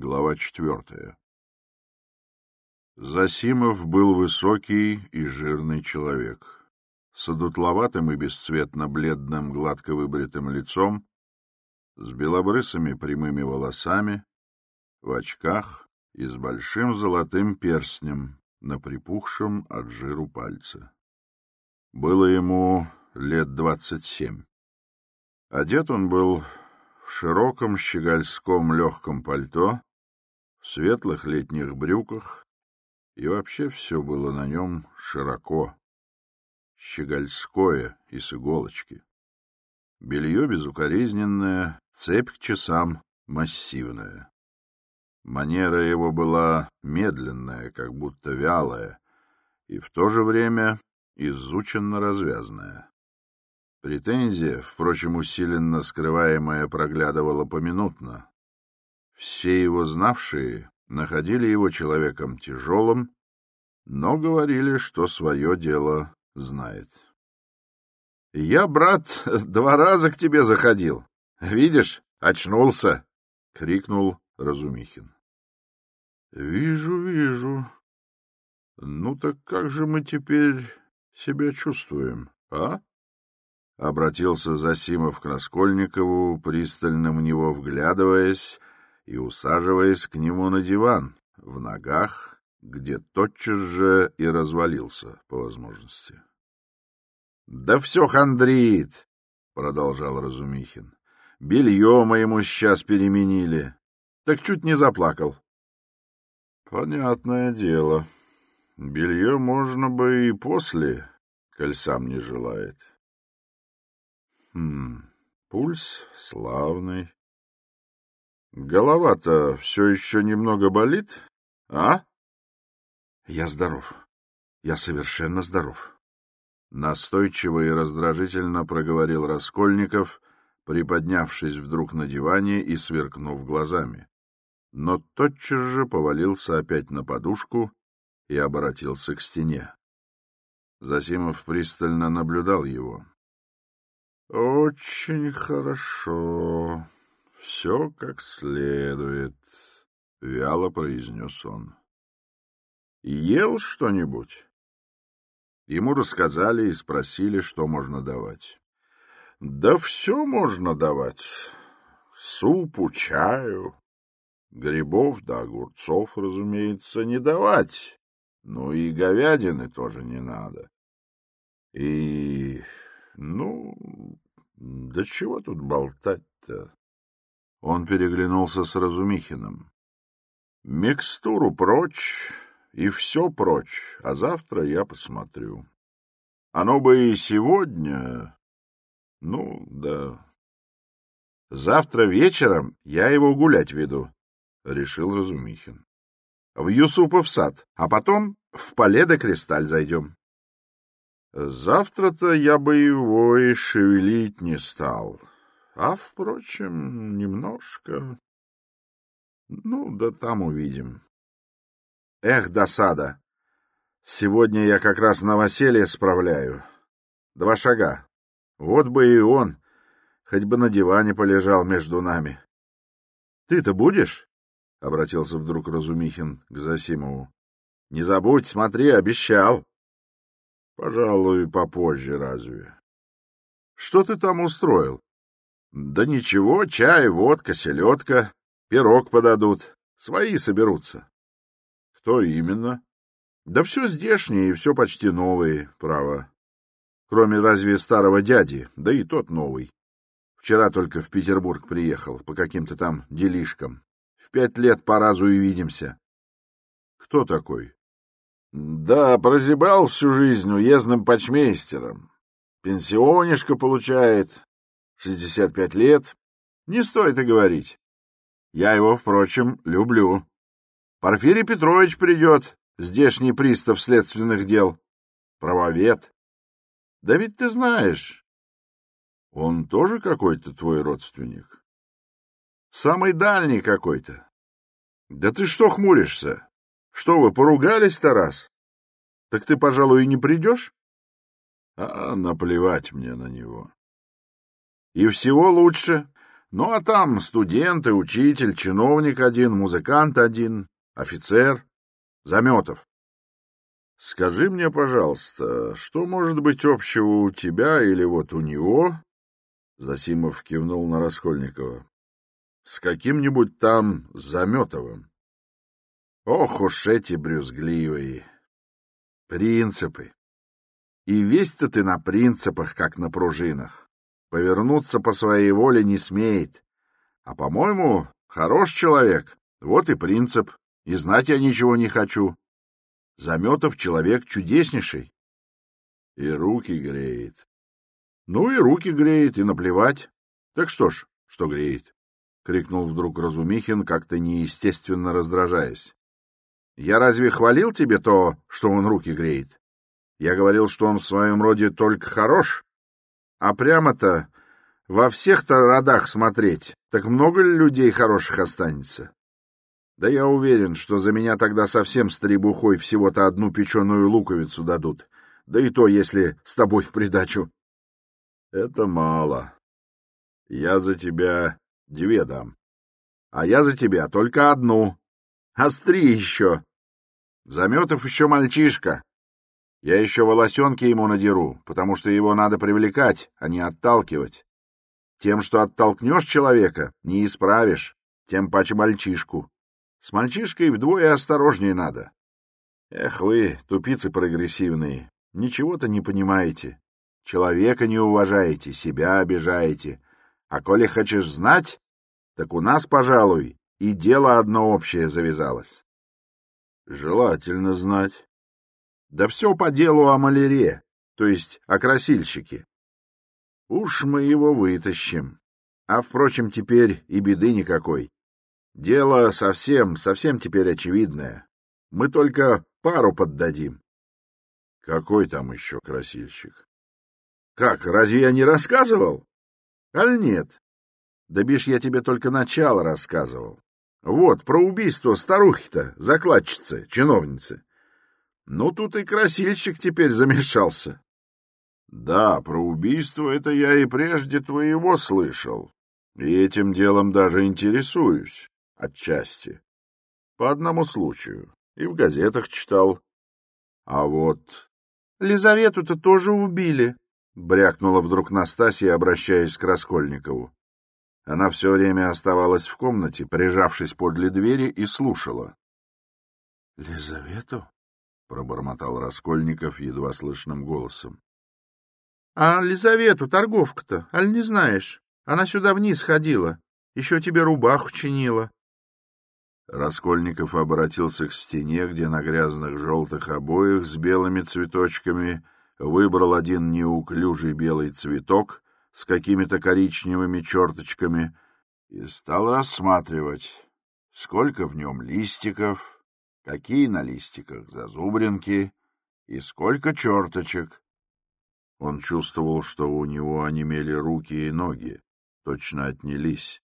Глава четвертая. Засимов был высокий и жирный человек, с одутловатым и бесцветно-бледным гладко выбритым лицом, с белобрысыми прямыми волосами, в очках и с большим золотым перстнем на припухшем от жиру пальце. Было ему лет двадцать семь. Одет он был в широком щегольском легком пальто, светлых летних брюках, и вообще все было на нем широко, щегольское и с иголочки. Белье безукоризненное, цепь к часам массивная. Манера его была медленная, как будто вялая, и в то же время изученно развязная. Претензия, впрочем, усиленно скрываемая, проглядывала поминутно. Все его знавшие находили его человеком тяжелым, но говорили, что свое дело знает. — Я, брат, два раза к тебе заходил. Видишь, очнулся! — крикнул Разумихин. — Вижу, вижу. Ну так как же мы теперь себя чувствуем, а? Обратился Засимов к Раскольникову, пристально в него вглядываясь и усаживаясь к нему на диван, в ногах, где тотчас же и развалился, по возможности. — Да все хандрит, — продолжал Разумихин. — Белье моему сейчас переменили. Так чуть не заплакал. — Понятное дело. Белье можно бы и после, коль сам не желает. — Хм, пульс славный. Голова-то все еще немного болит, а? Я здоров. Я совершенно здоров. Настойчиво и раздражительно проговорил Раскольников, приподнявшись вдруг на диване и сверкнув глазами. Но тотчас же повалился опять на подушку и обратился к стене. Засимов пристально наблюдал его. Очень хорошо. Все как следует, вяло произнес он. Ел что-нибудь? Ему рассказали и спросили, что можно давать. Да все можно давать. Супу, чаю, грибов да огурцов, разумеется, не давать. Ну и говядины тоже не надо. И ну, да чего тут болтать-то? Он переглянулся с Разумихиным. Микстуру прочь и все прочь, а завтра я посмотрю. Оно бы и сегодня... Ну, да... Завтра вечером я его гулять веду, — решил Разумихин. В Юсупов сад, а потом в Поле Кристаль зайдем. Завтра-то я бы его и шевелить не стал. А, впрочем, немножко... Ну, да там увидим. Эх, досада! Сегодня я как раз новоселье справляю. Два шага. Вот бы и он, хоть бы на диване полежал между нами. — Ты-то будешь? — обратился вдруг Разумихин к Засимову. — Не забудь, смотри, обещал. Пожалуй, попозже разве. Что ты там устроил? Да ничего, чай, водка, селедка, пирог подадут. Свои соберутся. Кто именно? Да все здешнее и все почти новые, право. Кроме разве старого дяди, да и тот новый. Вчера только в Петербург приехал по каким-то там делишкам. В пять лет по разу и видимся. Кто такой? Да, прозябал всю жизнь уездным почмейстером. Пенсионишка получает, шестьдесят пять лет. Не стоит и говорить. Я его, впрочем, люблю. Порфирий Петрович придет, здешний пристав следственных дел. Правовед. Да ведь ты знаешь. Он тоже какой-то твой родственник? Самый дальний какой-то. Да ты что хмуришься? Что вы, поругались, Тарас? Так ты, пожалуй, и не придешь? А наплевать мне на него. И всего лучше. Ну, а там студенты, учитель, чиновник один, музыкант один, офицер, Заметов. Скажи мне, пожалуйста, что может быть общего у тебя или вот у него? Засимов кивнул на Раскольникова. С каким-нибудь там Заметовым. Ох уж эти брюзгливые. Принципы. И весь-то ты на принципах, как на пружинах. Повернуться по своей воле не смеет. А, по-моему, хорош человек. Вот и принцип. И знать я ничего не хочу. Заметов человек чудеснейший. И руки греет. Ну и руки греет, и наплевать. Так что ж, что греет? — крикнул вдруг Разумихин, как-то неестественно раздражаясь. — Я разве хвалил тебе то, что он руки греет? Я говорил, что он в своем роде только хорош. А прямо-то во всех-то родах смотреть, так много ли людей хороших останется? Да я уверен, что за меня тогда совсем с требухой всего-то одну печеную луковицу дадут. Да и то, если с тобой в придачу. Это мало. Я за тебя две дам. А я за тебя только одну. Остри еще. Заметов еще мальчишка. Я еще волосенки ему надеру, потому что его надо привлекать, а не отталкивать. Тем, что оттолкнешь человека, не исправишь, тем паче мальчишку. С мальчишкой вдвое осторожнее надо. Эх вы, тупицы прогрессивные, ничего-то не понимаете. Человека не уважаете, себя обижаете. А коли хочешь знать, так у нас, пожалуй, и дело одно общее завязалось. Желательно знать. Да все по делу о маляре, то есть о красильщике. Уж мы его вытащим. А, впрочем, теперь и беды никакой. Дело совсем, совсем теперь очевидное. Мы только пару поддадим. Какой там еще красильщик? Как, разве я не рассказывал? Аль нет? Да бишь я тебе только начало рассказывал. Вот, про убийство старухи-то, закладчицы, чиновницы. Ну, тут и красильщик теперь замешался. Да, про убийство это я и прежде твоего слышал. И этим делом даже интересуюсь. Отчасти. По одному случаю. И в газетах читал. А вот... Лизавету-то тоже убили, — брякнула вдруг Настасья, обращаясь к Раскольникову. Она все время оставалась в комнате, прижавшись подле двери, и слушала. — Лизавету? — пробормотал Раскольников едва слышным голосом. — А Лизавету, торговка-то, аль не знаешь? Она сюда вниз ходила, еще тебе рубаху чинила. Раскольников обратился к стене, где на грязных желтых обоях с белыми цветочками выбрал один неуклюжий белый цветок с какими-то коричневыми черточками и стал рассматривать, сколько в нем листиков, какие на листиках зазубринки и сколько черточек. Он чувствовал, что у него онемели руки и ноги, точно отнялись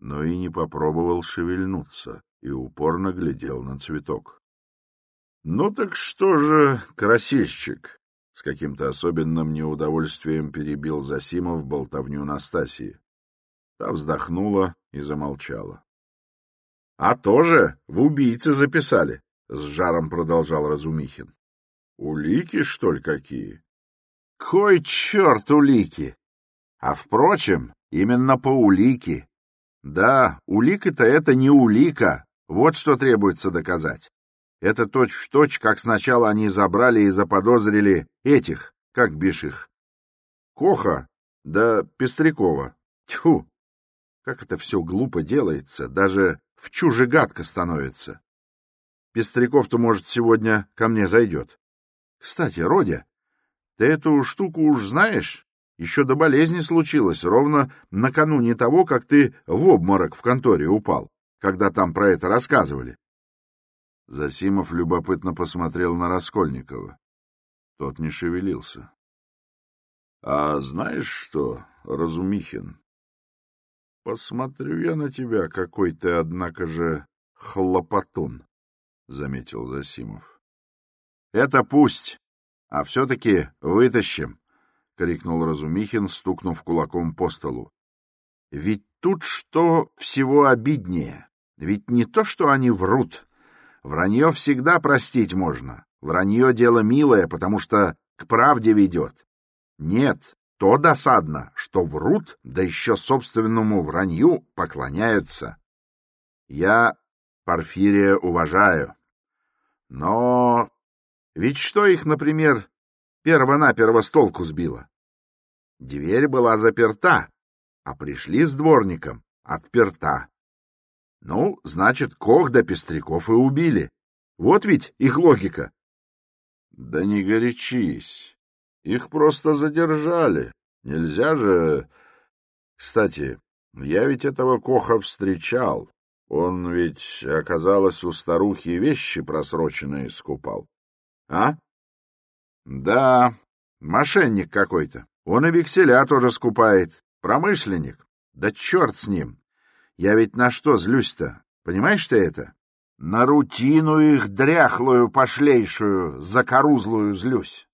но и не попробовал шевельнуться и упорно глядел на цветок. — Ну так что же, красильщик? — с каким-то особенным неудовольствием перебил Засимов болтовню Настасии. Та вздохнула и замолчала. — А тоже в убийцы записали, — с жаром продолжал Разумихин. — Улики, что ли, какие? — Кой черт улики! А, впрочем, именно по улике да, улика-то это не улика. Вот что требуется доказать. Это точь-в-точь, как сначала они забрали и заподозрили этих, как бишь их. Коха, да Пестрякова. Тьфу! Как это все глупо делается, даже в чуже гадко становится. Пестряков-то, может, сегодня ко мне зайдет. Кстати, Родя, ты эту штуку уж знаешь? еще до болезни случилось, ровно накануне того, как ты в обморок в конторе упал, когда там про это рассказывали. Засимов любопытно посмотрел на Раскольникова. Тот не шевелился. — А знаешь что, Разумихин, посмотрю я на тебя, какой ты, однако же, хлопотун, — заметил Засимов. — Это пусть, а все-таки вытащим, крикнул Разумихин, стукнув кулаком по столу. Ведь тут что всего обиднее. Ведь не то, что они врут. Вранье всегда простить можно. Вранье — дело милое, потому что к правде ведет. Нет, то досадно, что врут, да еще собственному вранью поклоняются. Я Порфирия уважаю. Но ведь что их, например, перво-наперво с толку сбило? Дверь была заперта, а пришли с дворником, отперта. Ну, значит, Кох да Пестряков и убили. Вот ведь их логика. Да не горячись. Их просто задержали. Нельзя же... Кстати, я ведь этого Коха встречал. Он ведь, оказалось, у старухи вещи просроченные скупал. А? Да, мошенник какой-то. Он и векселя тоже скупает. Промышленник. Да черт с ним. Я ведь на что злюсь-то? Понимаешь ты это? На рутину их дряхлую, пошлейшую, закорузлую злюсь.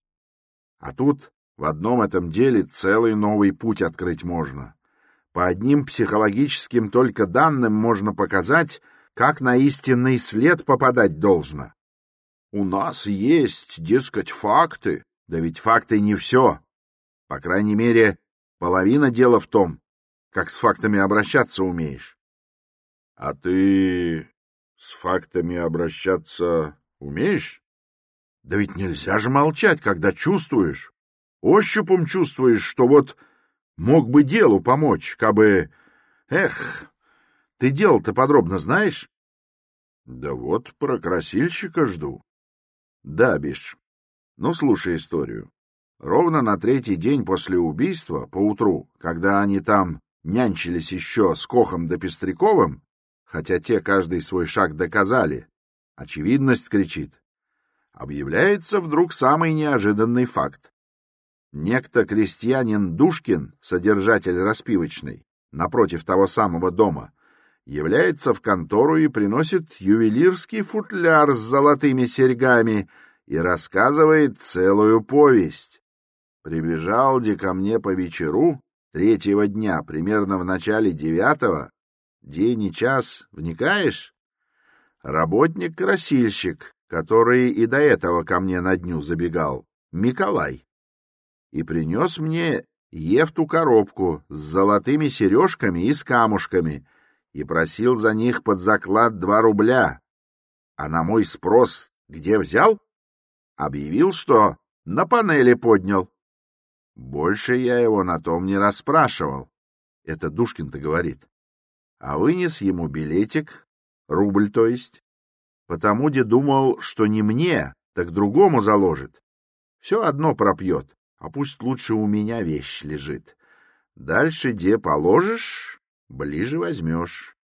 А тут в одном этом деле целый новый путь открыть можно. По одним психологическим только данным можно показать, как на истинный след попадать должно. У нас есть, дескать, факты. Да ведь факты не все. По крайней мере, половина дела в том, как с фактами обращаться умеешь. А ты с фактами обращаться умеешь? Да ведь нельзя же молчать, когда чувствуешь. Ощупом чувствуешь, что вот мог бы делу помочь, кабы... Эх, ты дело-то подробно знаешь? Да вот про красильщика жду. Да, Биш. Ну, слушай историю. Ровно на третий день после убийства, поутру, когда они там нянчились еще с Кохом да Пестряковым, хотя те каждый свой шаг доказали, очевидность кричит, объявляется вдруг самый неожиданный факт. Некто крестьянин Душкин, содержатель распивочной, напротив того самого дома, является в контору и приносит ювелирский футляр с золотыми серьгами и рассказывает целую повесть. Прибежал де ко мне по вечеру третьего дня, примерно в начале девятого, день и час, вникаешь? Работник-красильщик, который и до этого ко мне на дню забегал, Миколай, и принес мне Ефту коробку с золотыми сережками и с камушками и просил за них под заклад два рубля. А на мой спрос где взял? Объявил, что на панели поднял. Больше я его на том не расспрашивал. Это Душкин-то говорит. А вынес ему билетик, рубль то есть, потому где думал, что не мне, так другому заложит. Все одно пропьет, а пусть лучше у меня вещь лежит. Дальше где положишь, ближе возьмешь.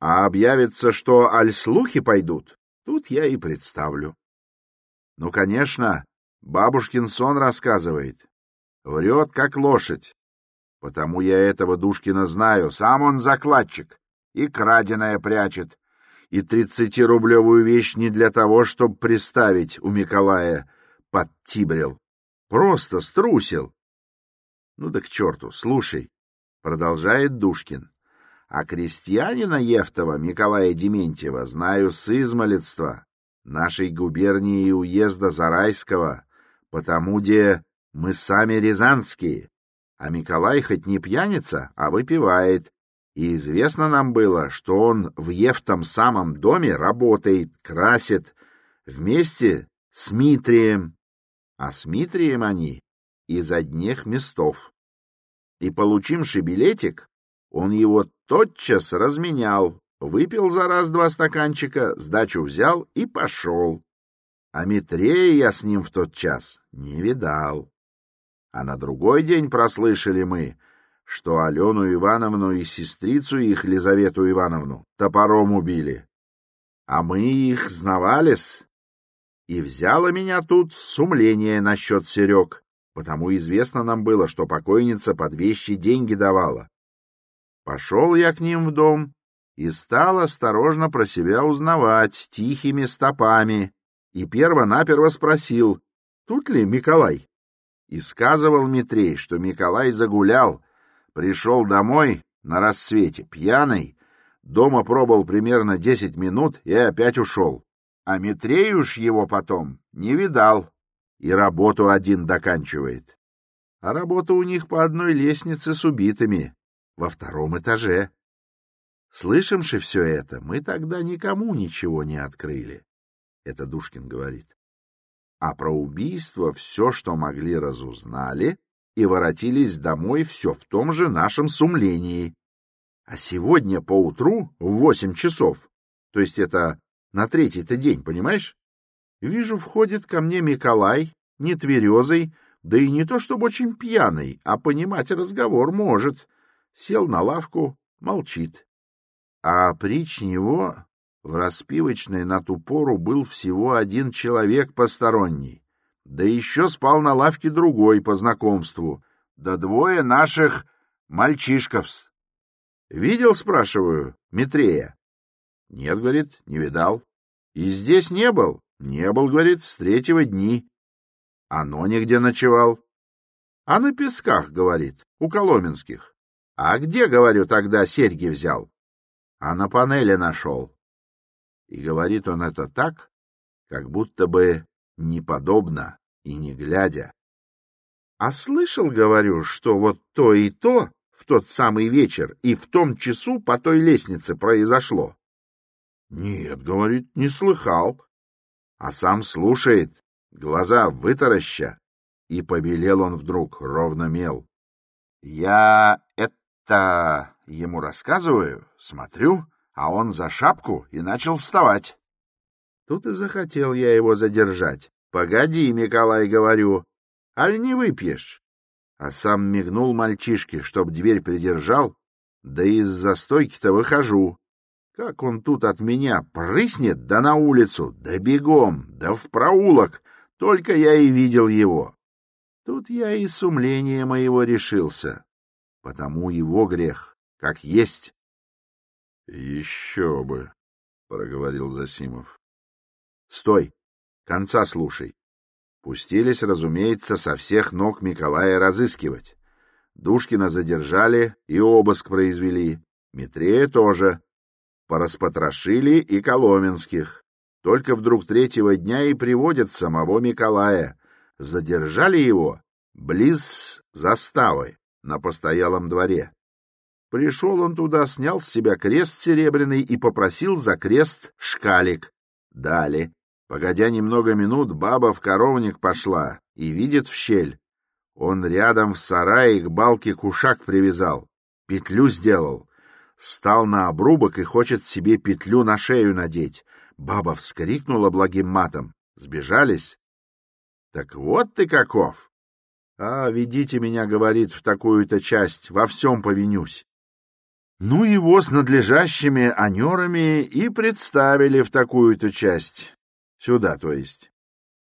А объявится, что аль слухи пойдут, тут я и представлю. Ну, конечно, бабушкин сон рассказывает. Врет, как лошадь. Потому я этого Душкина знаю, сам он закладчик. И краденое прячет. И тридцатирублевую вещь не для того, чтобы приставить у Миколая подтибрил. Просто струсил. Ну да к черту, слушай, продолжает Душкин. А крестьянина Евтова Николая Дементьева знаю с измолетства нашей губернии и уезда Зарайского, потому где мы сами рязанские, а Николай хоть не пьяница, а выпивает, и известно нам было, что он в Евтом самом доме работает, красит, вместе с Митрием, а с Митрием они из одних местов. И, получимши билетик, он его тотчас разменял, выпил за раз два стаканчика, сдачу взял и пошел. А Митрея я с ним в тот час не видал. А на другой день прослышали мы, что Алену Ивановну и сестрицу их, Лизавету Ивановну, топором убили. А мы их знавались. И взяло меня тут сумление насчет Серег, потому известно нам было, что покойница под вещи деньги давала. Пошел я к ним в дом и стал осторожно про себя узнавать тихими стопами, и перво-наперво спросил, тут ли Миколай. И сказывал Митрей, что Миколай загулял, пришел домой, на рассвете, пьяный, дома пробыл примерно десять минут и опять ушел. А Митреюш его потом не видал и работу один доканчивает. А работа у них по одной лестнице с убитыми, во втором этаже. Слышимши все это, мы тогда никому ничего не открыли. Это Душкин говорит. А про убийство все, что могли, разузнали и воротились домой все в том же нашем сумлении. А сегодня поутру в восемь часов, то есть это на третий-то день, понимаешь? Вижу, входит ко мне Миколай, нетверезый, да и не то чтобы очень пьяный, а понимать разговор может. Сел на лавку, молчит. А прич него в распивочной на ту пору был всего один человек посторонний. Да еще спал на лавке другой по знакомству, да двое наших мальчишковс. Видел, спрашиваю, Митрея? Нет, говорит, не видал. И здесь не был? Не был, говорит, с третьего дни. А Нони где ночевал? А на песках, говорит, у Коломенских. А где, говорю, тогда серьги взял? А на панели нашел. И говорит он это так, как будто бы неподобно и не глядя. А слышал, говорю, что вот то и то в тот самый вечер и в том часу по той лестнице произошло. Нет, говорит, не слыхал. А сам слушает, глаза вытараща, и побелел он вдруг, ровно мел. Я это ему рассказываю, смотрю, а он за шапку и начал вставать. Тут и захотел я его задержать. Погоди, Николай, говорю, аль не выпьешь? А сам мигнул мальчишке, чтоб дверь придержал, да из застойки-то выхожу. Как он тут от меня прыснет, да на улицу, да бегом, да в проулок, только я и видел его. Тут я и сумление моего решился, потому его грех, как есть. — Еще бы, — проговорил Засимов. — Стой, конца слушай. Пустились, разумеется, со всех ног Николая разыскивать. Душкина задержали и обыск произвели, Митрея тоже пораспотрошили и Коломенских. Только вдруг третьего дня и приводят самого Николая. Задержали его близ заставы на постоялом дворе. Пришел он туда, снял с себя крест серебряный и попросил за крест шкалик. Дали. Погодя немного минут, баба в коровник пошла и видит в щель. Он рядом в сарае к балке кушак привязал, петлю сделал, стал на обрубок и хочет себе петлю на шею надеть. Баба вскрикнула благим матом. Сбежались. Так вот ты каков! А, ведите меня, говорит, в такую-то часть, во всем повинюсь. Ну, его с надлежащими анерами и представили в такую-то часть. Сюда, то есть.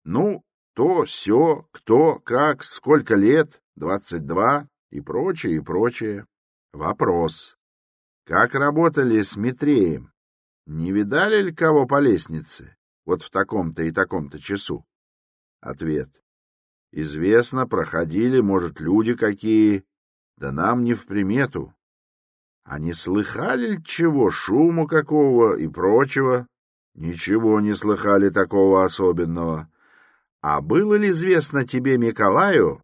Ну, то, все, кто, как, сколько лет, двадцать два и прочее, и прочее. Вопрос. Как работали с Митреем? Не видали ли кого по лестнице? Вот в таком-то и таком-то часу? Ответ. Известно, проходили, может, люди какие, да нам не в примету. А не слыхали ли чего, шуму какого и прочего? Ничего не слыхали такого особенного. А было ли известно тебе, Николаю,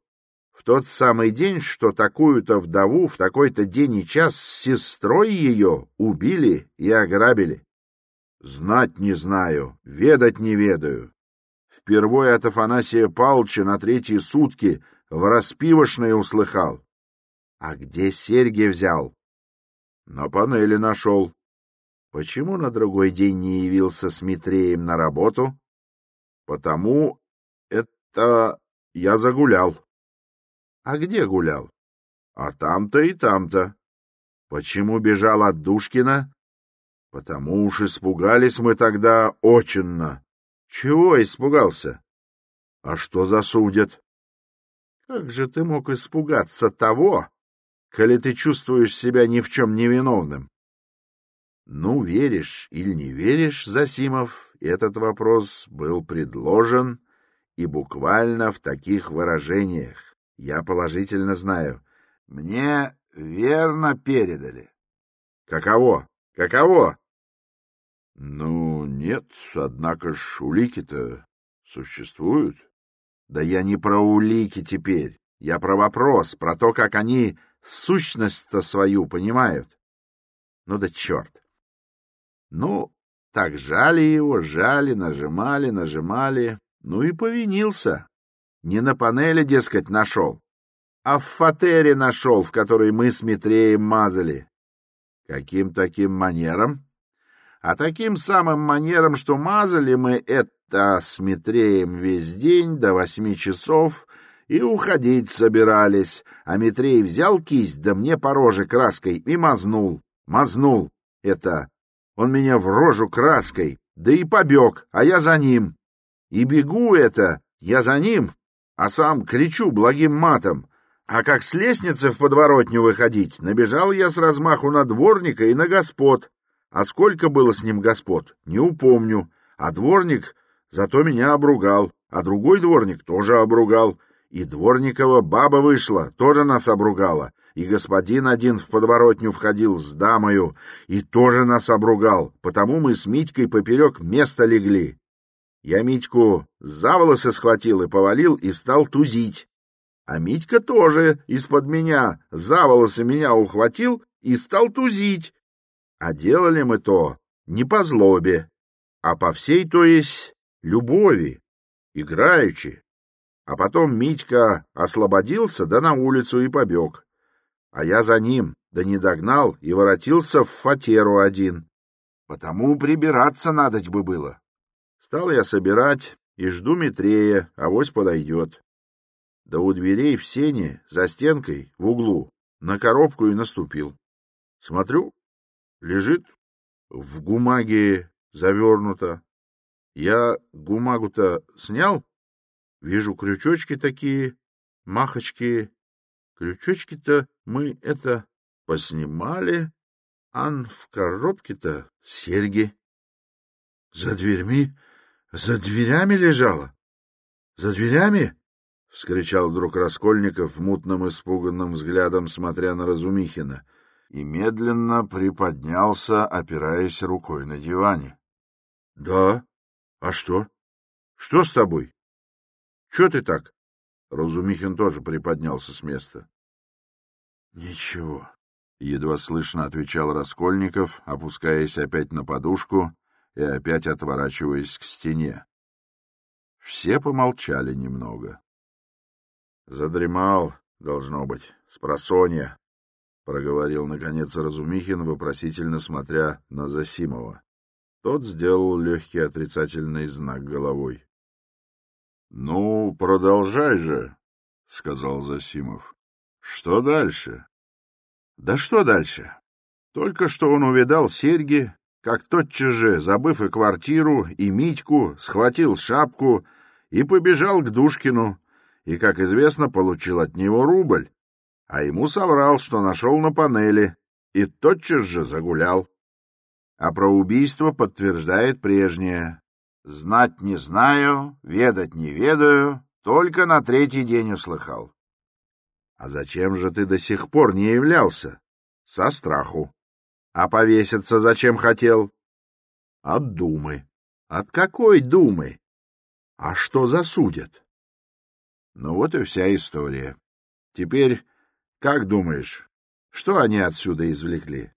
в тот самый день, что такую-то вдову в такой-то день и час с сестрой ее убили и ограбили. Знать не знаю, ведать не ведаю. Впервые от Афанасия Павловича на третьи сутки в распивошное услыхал. А где серьги взял? На панели нашел. Почему на другой день не явился с Митреем на работу? Потому это я загулял. А где гулял? А там-то и там-то. Почему бежал от Душкина? Потому уж испугались мы тогда очинно. Чего испугался? А что засудят? Как же ты мог испугаться того, коли ты чувствуешь себя ни в чем невиновным? Ну, веришь или не веришь, Засимов, этот вопрос был предложен и буквально в таких выражениях. Я положительно знаю. Мне верно передали. Каково? Каково? Ну, нет, однако ж улики-то существуют. Да я не про улики теперь. Я про вопрос, про то, как они сущность-то свою понимают. Ну да черт. Ну, так жали его, жали, нажимали, нажимали. Ну и повинился. Не на панели, дескать, нашел, а в фатере нашел, в которой мы с Митреем мазали. Каким таким манером? А таким самым манером, что мазали мы это с Митреем весь день до восьми часов и уходить собирались, а Митрей взял кисть, да мне по роже краской и мазнул, мазнул это. Он меня в рожу краской, да и побег, а я за ним. И бегу это, я за ним, а сам кричу благим матом. А как с лестницы в подворотню выходить, набежал я с размаху на дворника и на господ. А сколько было с ним господ, не упомню. А дворник зато меня обругал, а другой дворник тоже обругал. И Дворникова баба вышла, тоже нас обругала. И господин один в подворотню входил с дамою и тоже нас обругал, потому мы с Митькой поперек места легли. Я Митьку за волосы схватил и повалил и стал тузить. А Митька тоже из-под меня за волосы меня ухватил и стал тузить. А делали мы то не по злобе, а по всей, то есть, любови, играючи. А потом Митька освободился, да на улицу и побег. А я за ним, да не догнал и воротился в фатеру один. Потому прибираться надоть бы было. Стал я собирать и жду Митрея, авось подойдет. Да у дверей в сене, за стенкой, в углу, на коробку и наступил. Смотрю, лежит в гумаге завернуто. Я гумагу-то снял, Вижу крючочки такие, махочки. Крючочки-то мы это поснимали, ан в коробке-то серьги. За дверьми, за дверями лежала. За дверями? — вскричал вдруг Раскольников мутным испуганным взглядом, смотря на Разумихина, и медленно приподнялся, опираясь рукой на диване. — Да? А что? Что с тобой? — Чего ты так? Разумихин тоже приподнялся с места. — Ничего, — едва слышно отвечал Раскольников, опускаясь опять на подушку и опять отворачиваясь к стене. Все помолчали немного. — Задремал, должно быть, с просонья, — проговорил, наконец, Разумихин, вопросительно смотря на Засимова. Тот сделал легкий отрицательный знак головой. — Ну, продолжай же, — сказал Засимов. — Что дальше? — Да что дальше? Только что он увидал серьги, как тотчас же, забыв и квартиру, и Митьку, схватил шапку и побежал к Душкину, и, как известно, получил от него рубль, а ему соврал, что нашел на панели, и тотчас же загулял. А про убийство подтверждает прежнее. Знать не знаю, ведать не ведаю, только на третий день услыхал. А зачем же ты до сих пор не являлся? Со страху. А повеситься зачем хотел? От думы. От какой думы? А что засудят? Ну вот и вся история. Теперь, как думаешь, что они отсюда извлекли?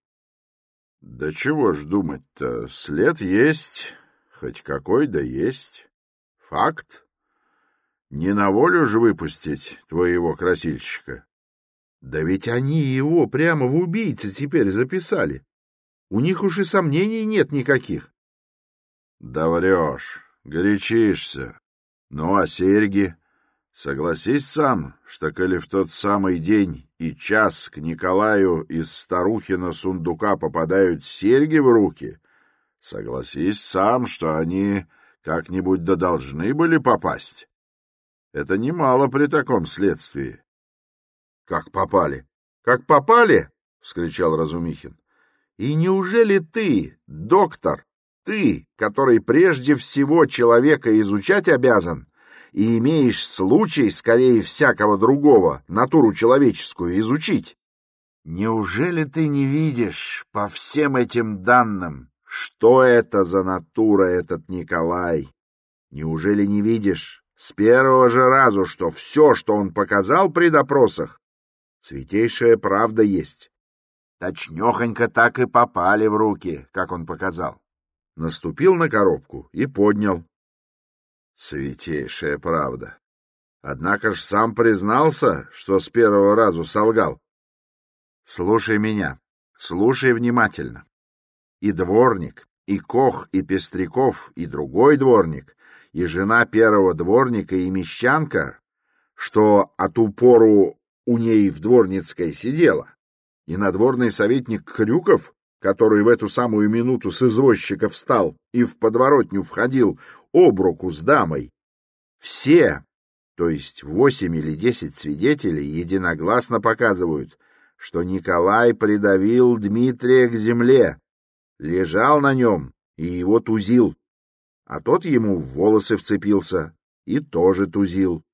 Да чего ж думать-то, след есть, Хоть какой да есть. Факт. Не на волю же выпустить твоего красильщика. Да ведь они его прямо в убийце теперь записали. У них уж и сомнений нет никаких. Да врешь, горячишься. Ну, а серьги? Согласись сам, что коли в тот самый день и час к Николаю из Старухина сундука попадают серьги в руки, Согласись сам, что они как-нибудь да должны были попасть. Это немало при таком следствии. — Как попали? Как попали? — вскричал Разумихин. — И неужели ты, доктор, ты, который прежде всего человека изучать обязан, и имеешь случай, скорее всякого другого, натуру человеческую изучить, Неужели ты не видишь по всем этим данным, что это за натура этот Николай? Неужели не видишь с первого же разу, что все, что он показал при допросах, святейшая правда есть? Точнёхонько так и попали в руки, как он показал. Наступил на коробку и поднял. Святейшая правда. Однако ж сам признался, что с первого разу солгал. Слушай меня, слушай внимательно. И дворник, и Кох, и Пестряков, и другой дворник, и жена первого дворника, и мещанка, что от упору у ней в дворницкой сидела, и надворный советник Крюков, который в эту самую минуту с извозчика встал и в подворотню входил об руку с дамой, все, то есть восемь или десять свидетелей, единогласно показывают, что Николай придавил Дмитрия к земле, лежал на нем и его тузил, а тот ему в волосы вцепился и тоже тузил.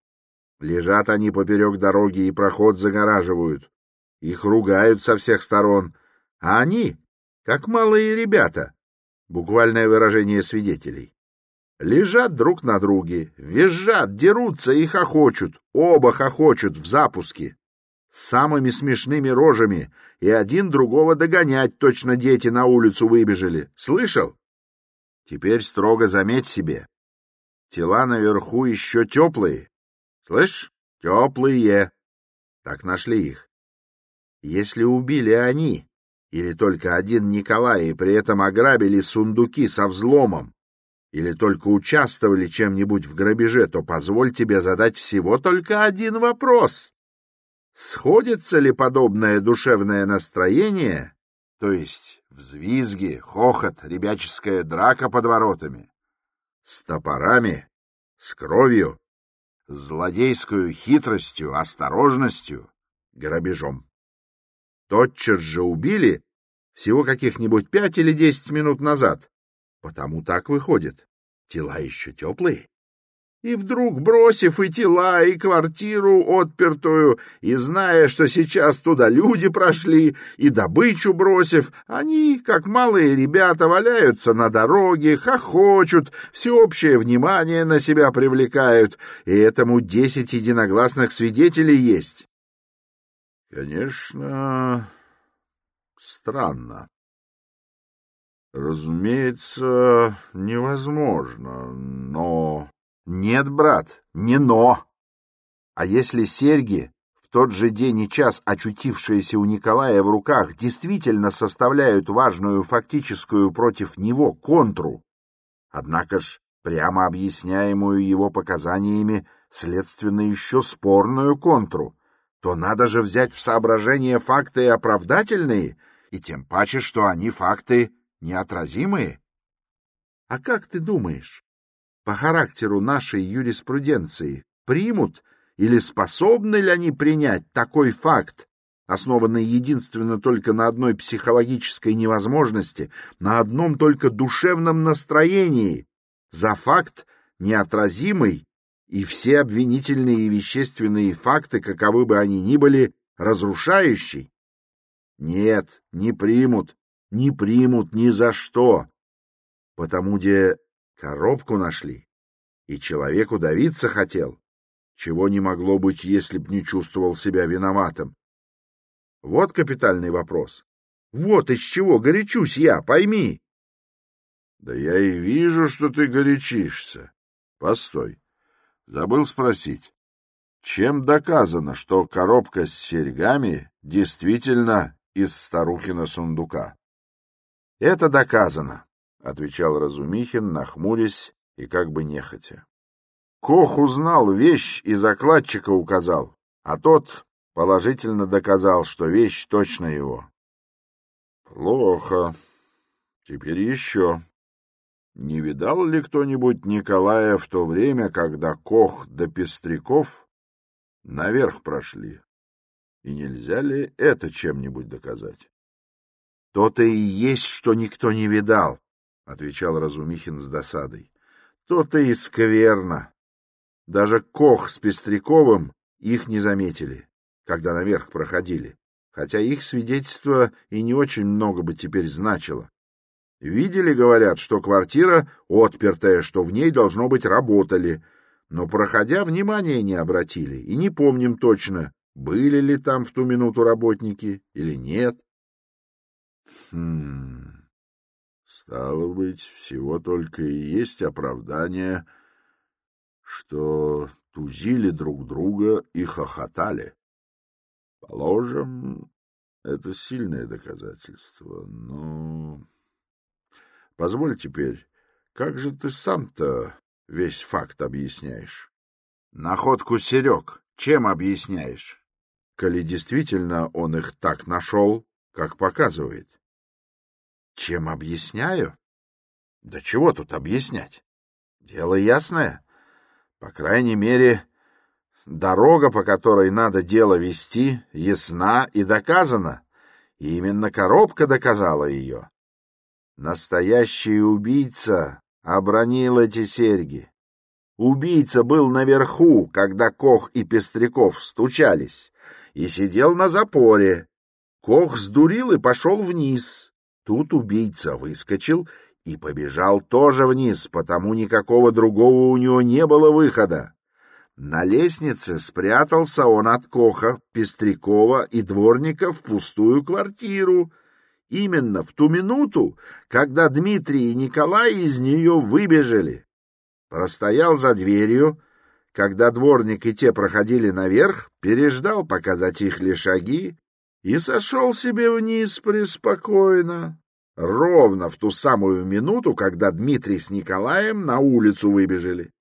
Лежат они поперек дороги и проход загораживают. Их ругают со всех сторон, а они, как малые ребята, буквальное выражение свидетелей. Лежат друг на друге, визжат, дерутся и хохочут, оба хохочут в запуске самыми смешными рожами, и один другого догонять точно дети на улицу выбежали. Слышал? Теперь строго заметь себе. Тела наверху еще теплые. Слышь? Теплые. Так нашли их. Если убили они, или только один Николай, и при этом ограбили сундуки со взломом, или только участвовали чем-нибудь в грабеже, то позволь тебе задать всего только один вопрос. Сходится ли подобное душевное настроение, то есть взвизги, хохот, ребяческая драка под воротами, с топорами, с кровью, злодейскую хитростью, осторожностью, грабежом? Тотчас же убили всего каких-нибудь пять или десять минут назад, потому так выходит. Тела еще теплые. И вдруг, бросив и тела, и квартиру отпертую, и зная, что сейчас туда люди прошли, и добычу бросив, они, как малые ребята, валяются на дороге, хохочут, всеобщее внимание на себя привлекают, и этому десять единогласных свидетелей есть. Конечно, странно. Разумеется, невозможно, но... Нет, брат, не но. А если серьги, в тот же день и час очутившиеся у Николая в руках, действительно составляют важную фактическую против него контру, однако ж прямо объясняемую его показаниями следственно еще спорную контру, то надо же взять в соображение факты оправдательные, и тем паче, что они факты неотразимые. А как ты думаешь, по характеру нашей юриспруденции примут или способны ли они принять такой факт, основанный единственно только на одной психологической невозможности, на одном только душевном настроении, за факт неотразимый и все обвинительные и вещественные факты, каковы бы они ни были, разрушающий? Нет, не примут, не примут ни за что, потому где Коробку нашли. И человек удавиться хотел, чего не могло быть, если б не чувствовал себя виноватым. Вот капитальный вопрос. Вот из чего горячусь я, пойми. Да я и вижу, что ты горячишься. Постой. Забыл спросить. Чем доказано, что коробка с серьгами действительно из старухина сундука? Это доказано. — отвечал Разумихин, нахмурясь и как бы нехотя. Кох узнал вещь и закладчика указал, а тот положительно доказал, что вещь точно его. Плохо. Теперь еще. Не видал ли кто-нибудь Николая в то время, когда Кох до Пестряков наверх прошли? И нельзя ли это чем-нибудь доказать? То-то и есть, что никто не видал, — отвечал Разумихин с досадой. — То-то и скверно. Даже Кох с Пестряковым их не заметили, когда наверх проходили. хотя их свидетельство и не очень много бы теперь значило. Видели, говорят, что квартира отпертая, что в ней, должно быть, работали, но, проходя, внимания не обратили, и не помним точно, были ли там в ту минуту работники или нет. Хм... Стало быть, всего только и есть оправдание, что тузили друг друга и хохотали. Положим, это сильное доказательство, но... Позволь теперь, как же ты сам-то весь факт объясняешь? Находку Серег чем объясняешь? Коли действительно он их так нашел, как показывает. Чем объясняю? Да чего тут объяснять? Дело ясное. По крайней мере, дорога, по которой надо дело вести, ясна и доказана. И именно коробка доказала ее. Настоящий убийца обронил эти серьги. Убийца был наверху, когда Кох и Пестряков стучались, и сидел на запоре. Кох сдурил и пошел вниз. Тут убийца выскочил и побежал тоже вниз, потому никакого другого у него не было выхода. На лестнице спрятался он от Коха, Пестрякова и дворника в пустую квартиру. Именно в ту минуту, когда Дмитрий и Николай из нее выбежали. Простоял за дверью, когда дворник и те проходили наверх, переждал, пока затихли шаги, и сошел себе вниз преспокойно, ровно в ту самую минуту, когда Дмитрий с Николаем на улицу выбежали.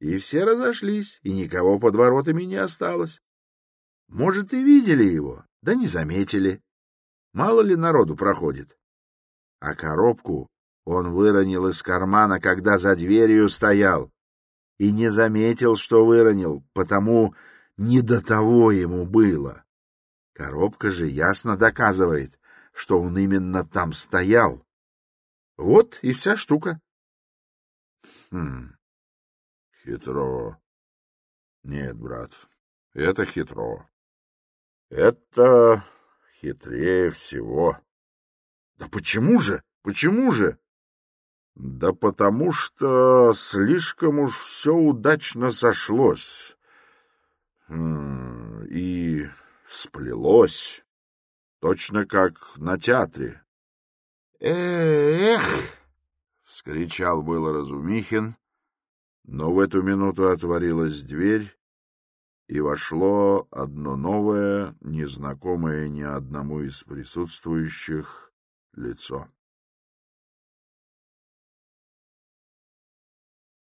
И все разошлись, и никого под воротами не осталось. Может, и видели его, да не заметили. Мало ли народу проходит. А коробку он выронил из кармана, когда за дверью стоял, и не заметил, что выронил, потому не до того ему было. Коробка же ясно доказывает, что он именно там стоял. Вот и вся штука. Хм, хитро. Нет, брат, это хитро. Это хитрее всего. Да почему же? Почему же? Да потому что слишком уж все удачно сошлось. Хм, и сплелось, точно как на театре. «Эх!» — вскричал было Разумихин, но в эту минуту отворилась дверь, и вошло одно новое, незнакомое ни одному из присутствующих лицо.